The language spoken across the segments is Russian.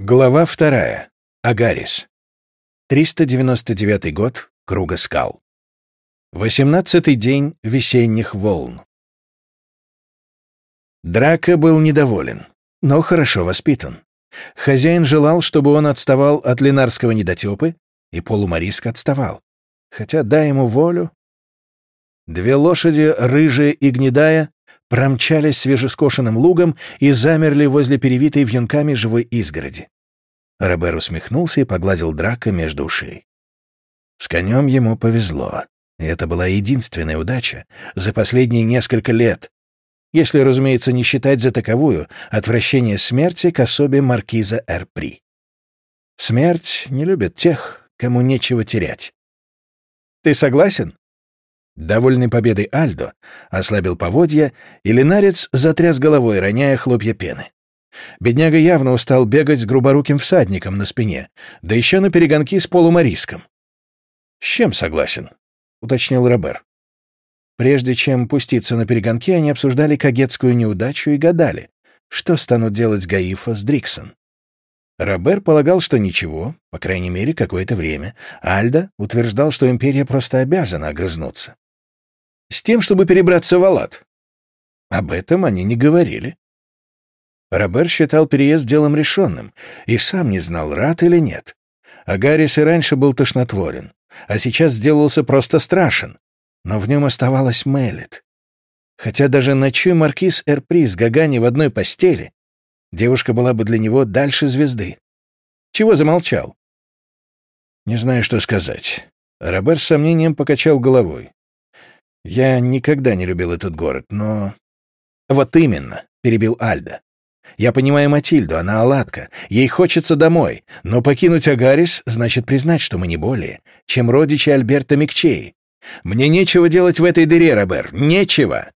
Глава вторая. Агарис. 399 год. Круга скал. Восемнадцатый день весенних волн. Драка был недоволен, но хорошо воспитан. Хозяин желал, чтобы он отставал от ленарского недотепы, и полумариск отставал. Хотя, дай ему волю... Две лошади, рыжая и гнедая, промчались свежескошенным лугом и замерли возле перевитой вьюнками живой изгороди. Робер усмехнулся и погладил Драка между ушей. С конем ему повезло. И это была единственная удача за последние несколько лет, если, разумеется, не считать за таковую отвращение смерти к особе маркиза Эрпри. Смерть не любит тех, кому нечего терять. «Ты согласен?» Довольный победой Альдо ослабил поводья, и Ленарец затряс головой, роняя хлопья пены. Бедняга явно устал бегать с груборуким всадником на спине, да еще на перегонки с полумариском. «С чем согласен?» — уточнил Робер. Прежде чем пуститься на перегонки, они обсуждали кагетскую неудачу и гадали, что станут делать Гаифа с Дриксон. Робер полагал, что ничего, по крайней мере, какое-то время. Альда утверждал, что империя просто обязана огрызнуться с тем, чтобы перебраться в Алат. Об этом они не говорили. Робер считал переезд делом решенным и сам не знал, рад или нет. Агарис и раньше был тошнотворен, а сейчас сделался просто страшен. Но в нем оставалась Мелит. Хотя даже ночуя маркиз Эрпри с Гагани в одной постели, девушка была бы для него дальше звезды. Чего замолчал? Не знаю, что сказать. Робер с сомнением покачал головой. Я никогда не любил этот город, но... Вот именно, перебил Альда. Я понимаю Матильду, она оладка. Ей хочется домой. Но покинуть Агарис значит признать, что мы не более, чем родичи Альберта Микчей. Мне нечего делать в этой дыре, Робер. Нечего.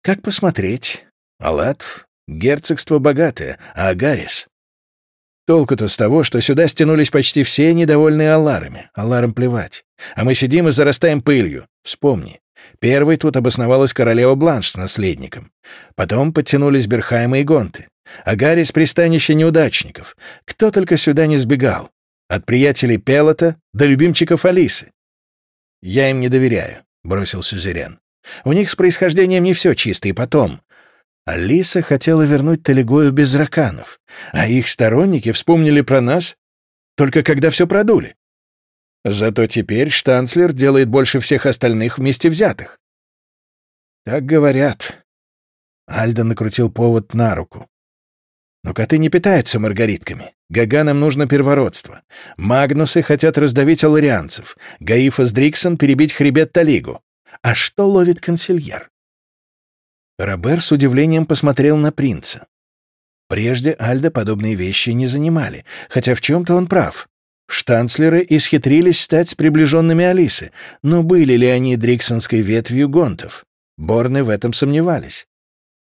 Как посмотреть? Алат — герцогство богатое, а Агарис... Толку-то с того, что сюда стянулись почти все недовольные Алларами. Алларам плевать. А мы сидим и зарастаем пылью. Вспомни. Первой тут обосновалась королева Бланш с наследником. Потом подтянулись Берхаймы и Гонты. А Гарри с пристанища неудачников. Кто только сюда не сбегал. От приятелей Пелота до любимчиков Алисы. «Я им не доверяю», — бросил Сюзерен. «У них с происхождением не все чисто, и потом...» Алиса хотела вернуть Талигою без раканов, а их сторонники вспомнили про нас только когда все продули. Зато теперь штанцлер делает больше всех остальных вместе взятых. Так говорят. Альда накрутил повод на руку. Но коты не питаются маргаритками. Гаганам нужно первородство. Магнусы хотят раздавить аларианцев. Гаифас Дриксон перебить хребет Талигу. А что ловит консильер? Робер с удивлением посмотрел на принца. Прежде Альда подобные вещи не занимали, хотя в чем-то он прав. Штанцлеры исхитрились стать приближенными Алисы, но были ли они дриксонской ветвью гонтов? Борны в этом сомневались.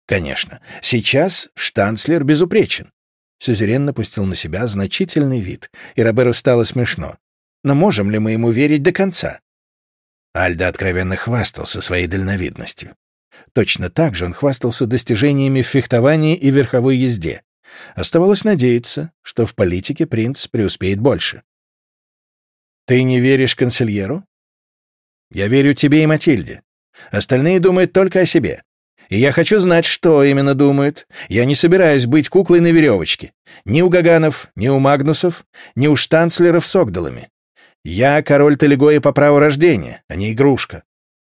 Конечно, сейчас штанцлер безупречен. Сюзерен напустил на себя значительный вид, и Роберу стало смешно. Но можем ли мы ему верить до конца? Альда откровенно хвастался своей дальновидностью. Точно так же он хвастался достижениями в фехтовании и верховой езде. Оставалось надеяться, что в политике принц преуспеет больше. Ты не веришь консильеру? Я верю тебе и Матильде. Остальные думают только о себе. И я хочу знать, что именно думают. Я не собираюсь быть куклой на веревочке. Ни у Гаганов, ни у Магнусов, ни у штанцлеров с Огдалами. Я король Талигоя по праву рождения, а не игрушка.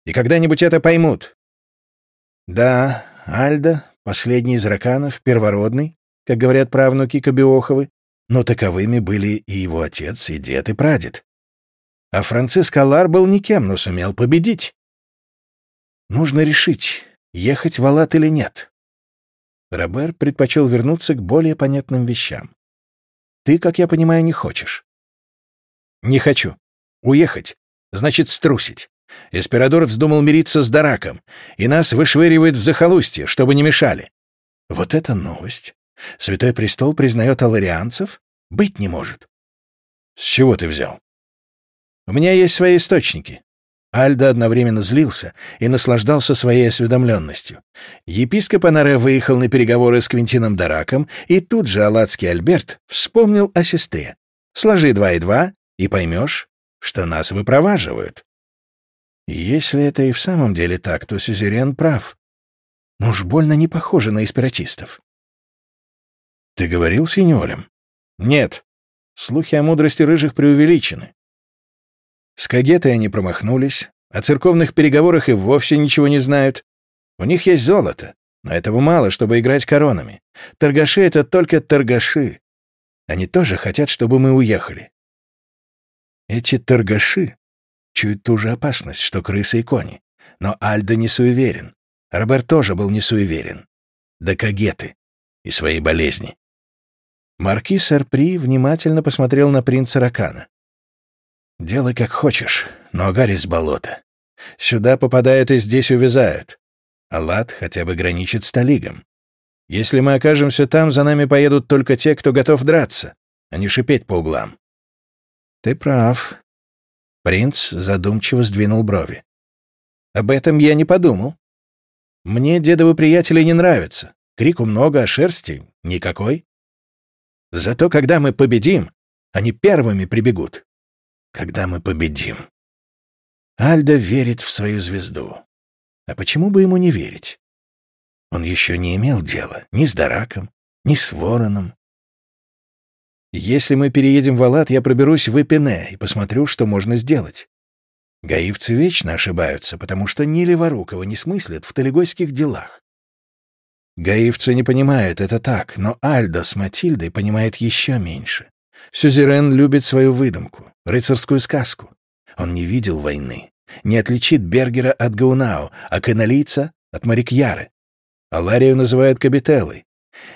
И когда-нибудь это поймут. Да, Альда, последний из раканов, первородный, как говорят правнуки Кобиоховы, но таковыми были и его отец, и дед, и прадед. А Франциск Алар был никем, но сумел победить. Нужно решить, ехать в Алат или нет. Робер предпочел вернуться к более понятным вещам. Ты, как я понимаю, не хочешь. Не хочу. Уехать. Значит, струсить. Эспирадор вздумал мириться с Дараком, и нас вышвыривает в захолустье, чтобы не мешали. Вот это новость. Святой Престол признает аларианцев? Быть не может. С чего ты взял? У меня есть свои источники. Альдо одновременно злился и наслаждался своей осведомленностью. Епископ Анаре выехал на переговоры с Квинтином Дараком, и тут же Алладский Альберт вспомнил о сестре. «Сложи два и два, и поймешь, что нас выпроваживают». Если это и в самом деле так, то Сюзерен прав. Но уж больно не похоже на эспиратистов. «Ты говорил с Синьолем?» «Нет. Слухи о мудрости рыжих преувеличены. С Кагетой они промахнулись, о церковных переговорах и вовсе ничего не знают. У них есть золото, но этого мало, чтобы играть коронами. Торгаши — это только торгаши. Они тоже хотят, чтобы мы уехали. Эти торгаши чуют ту же опасность, что крысы и кони. Но Альдо не суеверен. Роберт тоже был не суеверен. До Кагеты и своей болезни. Маркиз Арпри внимательно посмотрел на принца Ракана. «Делай как хочешь, но Агари с болота. Сюда попадают и здесь увязают. Аллат хотя бы граничит с Талигом. Если мы окажемся там, за нами поедут только те, кто готов драться, а не шипеть по углам». «Ты прав». Принц задумчиво сдвинул брови. «Об этом я не подумал. Мне дедовы приятели не нравятся. Крику много, а шерсти — никакой. Зато когда мы победим, они первыми прибегут. Когда мы победим. Альда верит в свою звезду. А почему бы ему не верить? Он еще не имел дела ни с Дараком, ни с Вороном. Если мы переедем в Алат, я проберусь в Эпине и посмотрю, что можно сделать. Гаивцы вечно ошибаются, потому что ни Леворукова не смыслят в талигойских делах. Гаивцы не понимают, это так, но Альда с Матильдой понимает еще меньше. Сюзерен любит свою выдумку, рыцарскую сказку. Он не видел войны, не отличит Бергера от Гаунау, а каналийца — от Марикьяры. Аларию называют Кабителлой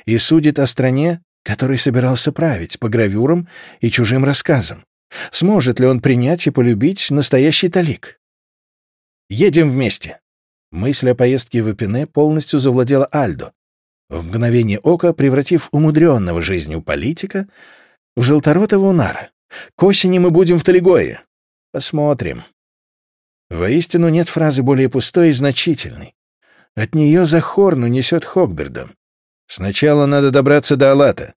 и судит о стране, которой собирался править, по гравюрам и чужим рассказам. Сможет ли он принять и полюбить настоящий талик? «Едем вместе», Мысль о поездке в Эпине полностью завладела Альдо, в мгновение ока превратив умудренного жизнью политика в желторотого унара. К осени мы будем в Талигое. Посмотрим. Воистину нет фразы более пустой и значительной. От нее за хорну несет Хогбердом. Сначала надо добраться до Алата.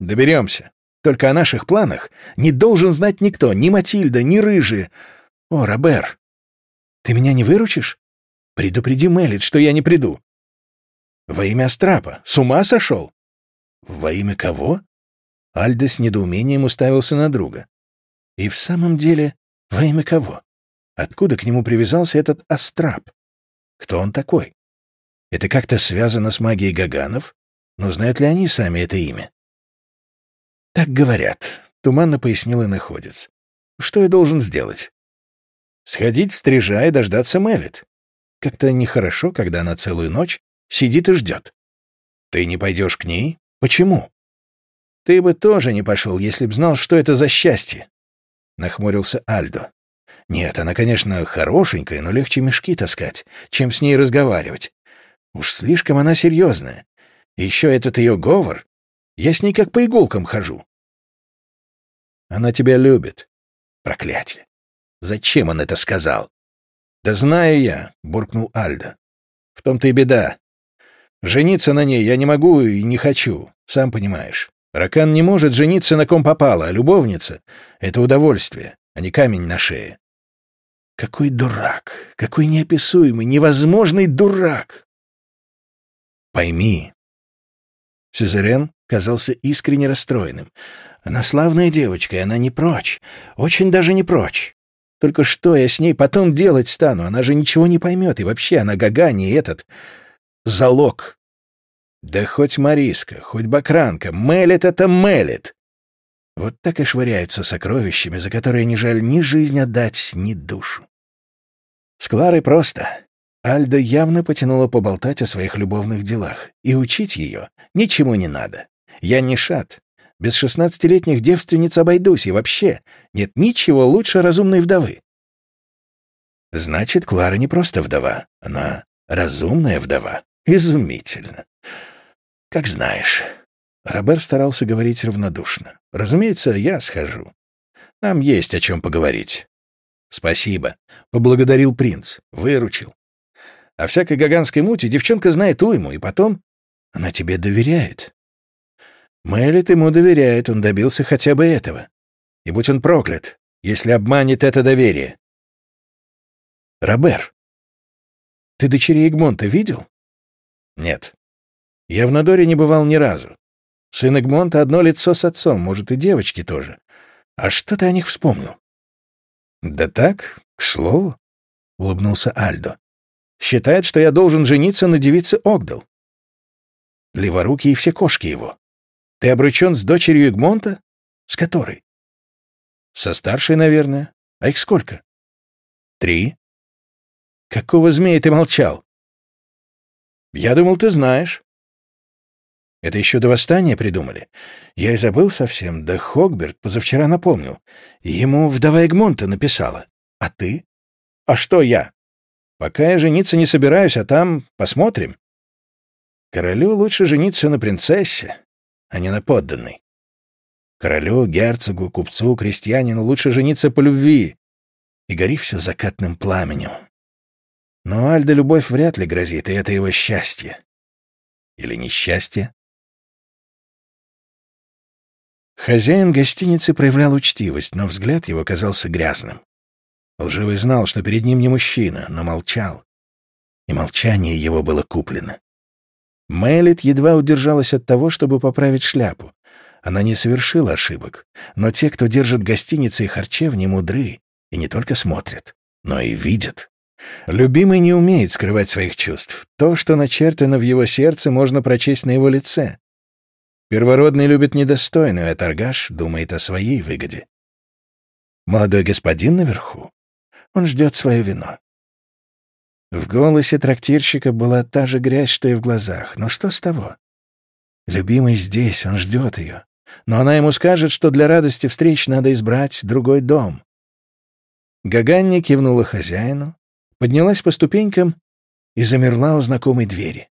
Доберемся. Только о наших планах не должен знать никто, ни Матильда, ни Рыжие. О, Робер, ты меня не выручишь? Предупреди Мелит, что я не приду. Во имя Астрапа. С ума сошел? Во имя кого? Альда с недоумением уставился на друга. И в самом деле, во имя кого? Откуда к нему привязался этот Астрап? Кто он такой? Это как-то связано с магией Гаганов? Но знают ли они сами это имя? Так говорят, туманно пояснил иноходец. Что я должен сделать? Сходить в стрижа и дождаться Мелит. Как-то нехорошо, когда она целую ночь сидит и ждет. Ты не пойдешь к ней? Почему? Ты бы тоже не пошел, если б знал, что это за счастье. Нахмурился Альдо. Нет, она, конечно, хорошенькая, но легче мешки таскать, чем с ней разговаривать. Уж слишком она серьезная. Еще этот ее говор. Я с ней как по иголкам хожу. Она тебя любит. Проклятие. Зачем он это сказал? «Да знаю я», — буркнул Альда. «В том-то и беда. Жениться на ней я не могу и не хочу, сам понимаешь. Ракан не может жениться на ком попало, а любовница — это удовольствие, а не камень на шее». Какой дурак! Какой неописуемый, невозможный дурак! Пойми. Сюзерен казался искренне расстроенным. Она славная девочка, и она не прочь. Очень даже не прочь. Только что я с ней потом делать стану? Она же ничего не поймет. И вообще она гага не этот... залог. Да хоть Мариска, хоть Бакранка, мелет это мелет. Вот так и швыряются сокровищами, за которые не жаль ни жизнь отдать, ни душу. С Кларой просто. Альда явно потянула поболтать о своих любовных делах, и учить ее ничему не надо. Я не шат, без шестнадцатилетних девственниц обойдусь, и вообще нет ничего лучше разумной вдовы. Значит, Клара не просто вдова, она разумная вдова. Изумительно. Как знаешь. Робер старался говорить равнодушно. Разумеется, я схожу. Нам есть о чем поговорить. «Спасибо», — поблагодарил принц. «Выручил. О всякой гаганской мути девчонка знает уйму, и потом она тебе доверяет. Мэлит ему доверяет, он добился хотя бы этого. И будь он проклят, если обманет это доверие. Робер, ты дочерей Эгмонта видел? Нет. Я в Надоре не бывал ни разу. Сын Эгмонта одно лицо с отцом, может, и девочки тоже. А что ты о них вспомнил? Да так, к слову, — улыбнулся Альдо. Считает, что я должен жениться на девице Огдал. Леворукий и все кошки его. Ты обручен с дочерью Эгмонта? С которой? Со старшей, наверное. А их сколько? Три. Какого змея ты молчал? Я думал, ты знаешь. Это еще до восстания придумали. Я и забыл совсем, да Хогберт позавчера напомнил. Ему вдова Эгмонта написала. А ты? А что я? Пока я жениться не собираюсь, а там посмотрим. Королю лучше жениться на принцессе, а не на подданной. Королю, герцогу, купцу, крестьянину лучше жениться по любви. И гори все закатным пламенем. Но Альда любовь вряд ли грозит, и это его счастье. Или несчастье? Хозяин гостиницы проявлял учтивость, но взгляд его казался грязным. Лживый знал, что перед ним не мужчина, но молчал. И молчание его было куплено. Мэлит едва удержалась от того, чтобы поправить шляпу. Она не совершила ошибок, но те, кто держит гостиницы и харчевни, мудры и не только смотрят, но и видят. Любимый не умеет скрывать своих чувств. То, что начертано в его сердце, можно прочесть на его лице. Первородный любит недостойную, а торгаш думает о своей выгоде. Молодой господин наверху. Он ждет свое вино. В голосе трактирщика была та же грязь, что и в глазах. Но что с того? Любимый здесь, он ждет ее. Но она ему скажет, что для радости встреч надо избрать другой дом. Гаганни кивнула хозяину, поднялась по ступенькам и замерла у знакомой двери.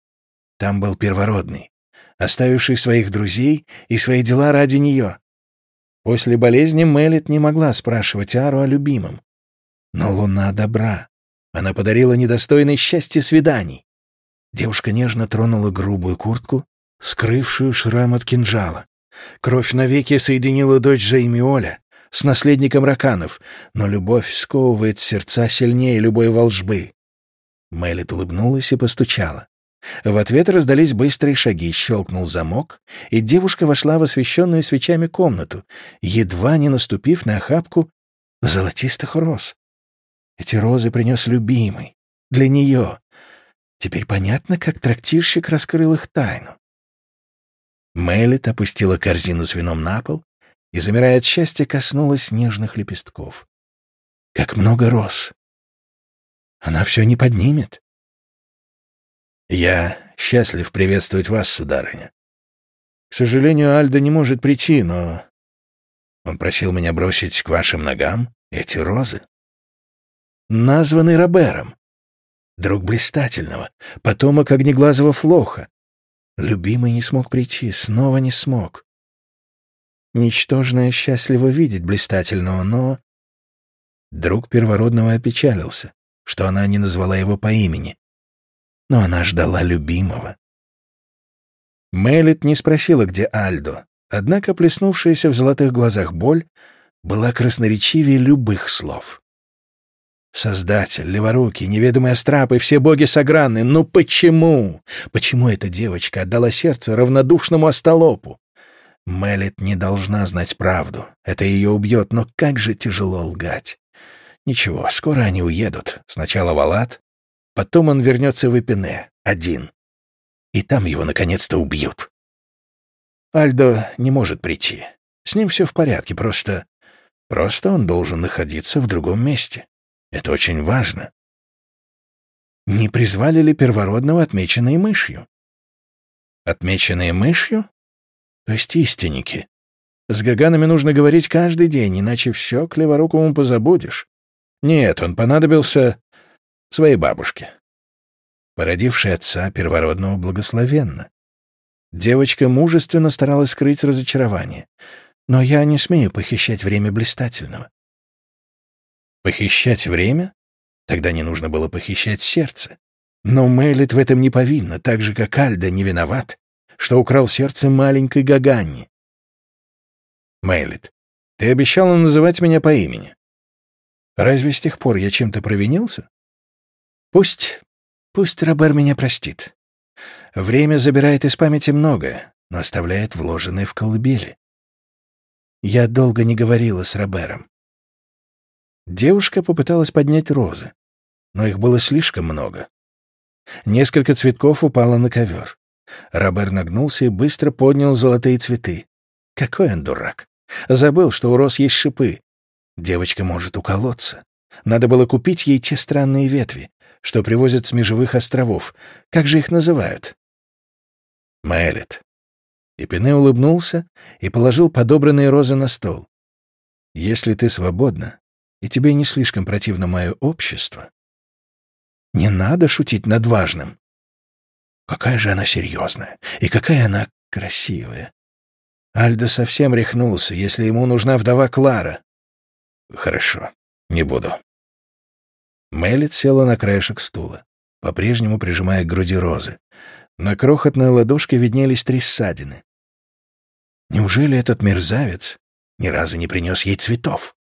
Там был первородный, оставивший своих друзей и свои дела ради нее. После болезни Мелит не могла спрашивать Ару о любимом. Но луна добра. Она подарила недостойной счастья свиданий. Девушка нежно тронула грубую куртку, скрывшую шрам от кинжала. Кровь навеки соединила дочь Жеймиоля с наследником Раканов, но любовь сковывает сердца сильнее любой волжбы. Мэлит улыбнулась и постучала. В ответ раздались быстрые шаги, щелкнул замок, и девушка вошла в освещенную свечами комнату, едва не наступив на охапку золотистых роз. Эти розы принес любимый. Для нее. Теперь понятно, как трактирщик раскрыл их тайну. Мэлит опустила корзину с вином на пол и, замирая от счастья, коснулась нежных лепестков. Как много роз. Она все не поднимет. Я счастлив приветствовать вас, сударыня. К сожалению, Альда не может прийти, но... Он просил меня бросить к вашим ногам эти розы названный Робером. Друг блистательного, потомок огнеглазого флоха. Любимый не смог прийти, снова не смог. Ничтожное счастливо видеть блистательного, но... Друг первородного опечалился, что она не назвала его по имени. Но она ждала любимого. Мелит не спросила, где Альдо, однако плеснувшаяся в золотых глазах боль была красноречивее любых слов. Создатель, леворукий, неведомый Астрап и все боги согранны. Ну почему? Почему эта девочка отдала сердце равнодушному остолопу? Мелит не должна знать правду. Это ее убьет, но как же тяжело лгать. Ничего, скоро они уедут. Сначала в Алат, потом он вернется в Эпине, один. И там его наконец-то убьют. Альдо не может прийти. С ним все в порядке, просто... Просто он должен находиться в другом месте. Это очень важно. Не призвали ли первородного, отмеченные мышью? Отмеченные мышью? То есть истинники. С Гаганами нужно говорить каждый день, иначе все к леворукому позабудешь. Нет, он понадобился своей бабушке. Породившей отца первородного благословенно. Девочка мужественно старалась скрыть разочарование. Но я не смею похищать время блистательного. Похищать время? Тогда не нужно было похищать сердце. Но Мэлит в этом не повинна, так же, как Альда не виноват, что украл сердце маленькой Гаганни. Мэлит, ты обещала называть меня по имени. Разве с тех пор я чем-то провинился? Пусть, пусть Робер меня простит. Время забирает из памяти многое, но оставляет вложенное в колыбели. Я долго не говорила с Робером. Девушка попыталась поднять розы, но их было слишком много. Несколько цветков упало на ковер. Робер нагнулся и быстро поднял золотые цветы. Какой он дурак. Забыл, что у роз есть шипы. Девочка может уколоться. Надо было купить ей те странные ветви, что привозят с межевых островов. Как же их называют? Мэлит. И улыбнулся и положил подобранные розы на стол. «Если ты свободна, и тебе не слишком противно мое общество, не надо шутить над важным. Какая же она серьезная, и какая она красивая. Альдо совсем рехнулся, если ему нужна вдова Клара. Хорошо, не буду. Мелит села на краешек стула, по-прежнему прижимая к груди розы. На крохотной ладошке виднелись три ссадины. Неужели этот мерзавец ни разу не принес ей цветов?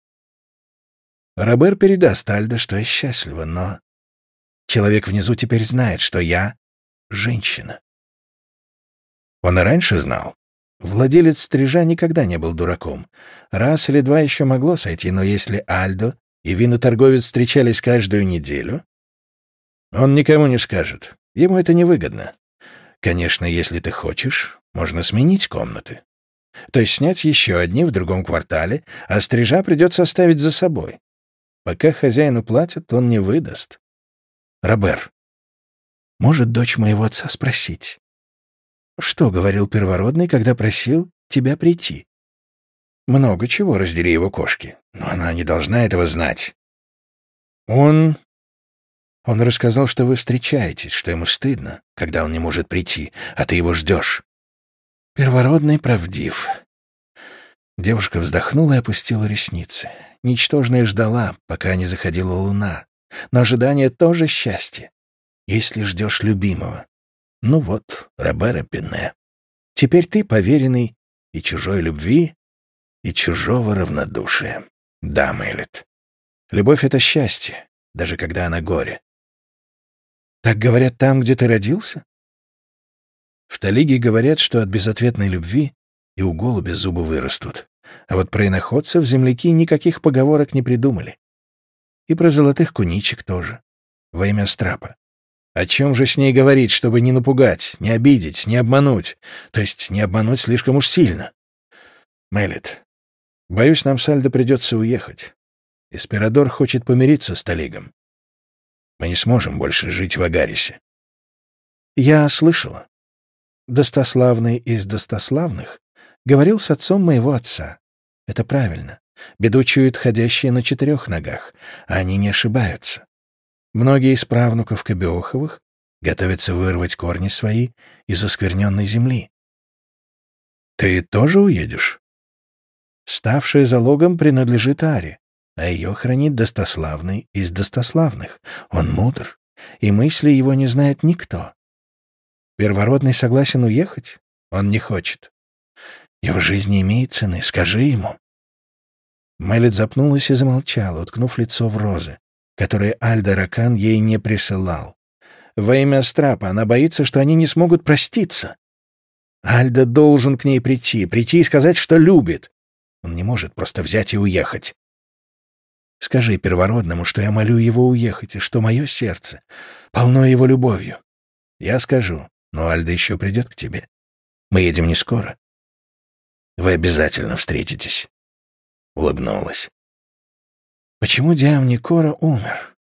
Робер передаст Альдо, что я счастлива, но человек внизу теперь знает, что я — женщина. Он и раньше знал. Владелец стрижа никогда не был дураком. Раз или два еще могло сойти, но если Альдо и виноторговец встречались каждую неделю, он никому не скажет. Ему это невыгодно. Конечно, если ты хочешь, можно сменить комнаты. То есть снять еще одни в другом квартале, а стрижа придется оставить за собой. Пока хозяину платят, он не выдаст. Робер, может дочь моего отца спросить, что говорил первородный, когда просил тебя прийти? Много чего, раздели его кошки. Но она не должна этого знать. Он... Он рассказал, что вы встречаетесь, что ему стыдно, когда он не может прийти, а ты его ждешь. Первородный правдив. Девушка вздохнула и опустила ресницы. Ничтожная ждала, пока не заходила луна. Но ожидание тоже счастье, если ждешь любимого. Ну вот, Робера Пене. Теперь ты поверенный и чужой любви, и чужого равнодушия. Да, Мэлит. Любовь — это счастье, даже когда она горе. Так говорят там, где ты родился? В Талиге говорят, что от безответной любви и у голубя зубы вырастут. А вот про иноходцев земляки никаких поговорок не придумали. И про золотых куничек тоже. Во имя Страпа. О чем же с ней говорить, чтобы не напугать, не обидеть, не обмануть? То есть не обмануть слишком уж сильно. Мелит, боюсь, нам с Альдо придется уехать. Эспирадор хочет помириться с Талигом. Мы не сможем больше жить в Агарисе. Я слышала. Достославный из достославных говорил с отцом моего отца. Это правильно. Беду чуют ходящие на четырех ногах, а они не ошибаются. Многие из правнуков Кобеоховых готовятся вырвать корни свои из оскверненной земли. Ты тоже уедешь? Ставшая залогом принадлежит Аре, а ее хранит достославный из достославных. Он мудр, и мысли его не знает никто. Первородный согласен уехать? Он не хочет. Его жизнь не имеет цены, скажи ему. Мелит запнулась и замолчала, уткнув лицо в розы которые Альда Ракан ей не присылал. Во имя Страпа она боится, что они не смогут проститься. Альда должен к ней прийти, прийти и сказать, что любит. Он не может просто взять и уехать. Скажи первородному, что я молю его уехать, и что мое сердце полно его любовью. Я скажу, но Альда еще придет к тебе. Мы едем не скоро. Вы обязательно встретитесь. Улыбнулась. Почему Диамникора умер?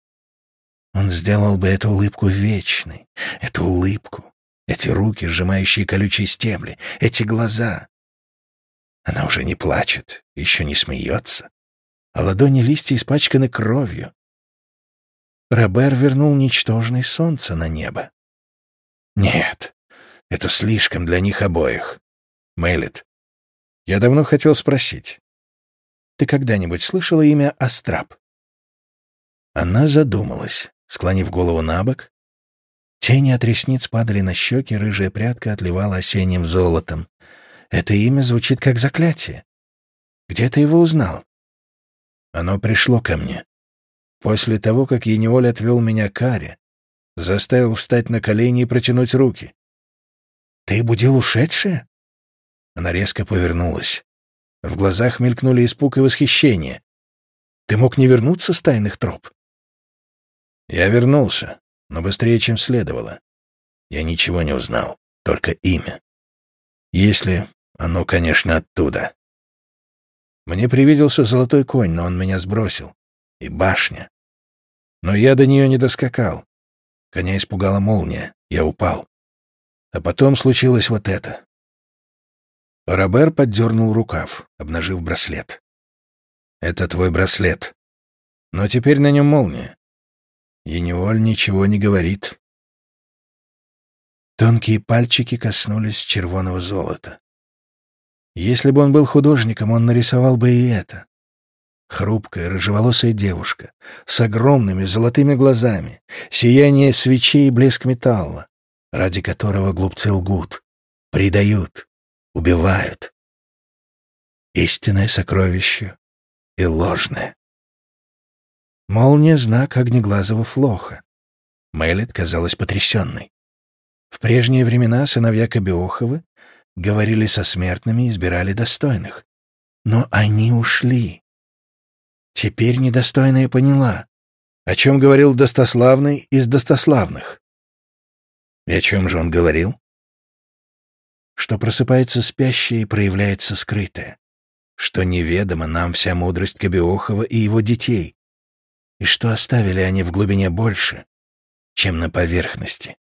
Он сделал бы эту улыбку вечной, эту улыбку, эти руки, сжимающие колючие стебли, эти глаза. Она уже не плачет, еще не смеется, а ладони листья испачканы кровью. Робер вернул ничтожное солнце на небо. Нет, это слишком для них обоих. Мэлит, я давно хотел спросить, ты когда-нибудь слышала имя Астрап? Она задумалась, склонив голову на бок. Тени от ресниц падали на щеки, рыжая прядка отливала осенним золотом. Это имя звучит как заклятие. Где ты его узнал? Оно пришло ко мне. После того, как Еневоль отвел меня к Аре, заставил встать на колени и протянуть руки. «Ты будил ушедшее?» Она резко повернулась. В глазах мелькнули испуг и восхищение. «Ты мог не вернуться с тайных троп?» Я вернулся, но быстрее, чем следовало. Я ничего не узнал, только имя. Если оно, конечно, оттуда. Мне привиделся золотой конь, но он меня сбросил. И башня. Но я до нее не доскакал. Коня испугала молния. Я упал. А потом случилось вот это. Робер поддернул рукав, обнажив браслет. «Это твой браслет. Но теперь на нем молния. Ениоль ничего не говорит». Тонкие пальчики коснулись червоного золота. Если бы он был художником, он нарисовал бы и это. Хрупкая, рыжеволосая девушка, с огромными золотыми глазами, сияние свечей и блеск металла, ради которого глупцы лгут, предают, убивают. Истинное сокровище и ложное. Молния — знак огнеглазого флоха. Мэлит казалась потрясенной. В прежние времена сыновья Кобиоховы говорили со смертными и избирали достойных. Но они ушли. Теперь недостойная поняла, о чем говорил достославный из достославных. И о чем же он говорил? что просыпается спящее и проявляется скрытое, что неведомо нам вся мудрость Кобиохова и его детей, и что оставили они в глубине больше, чем на поверхности.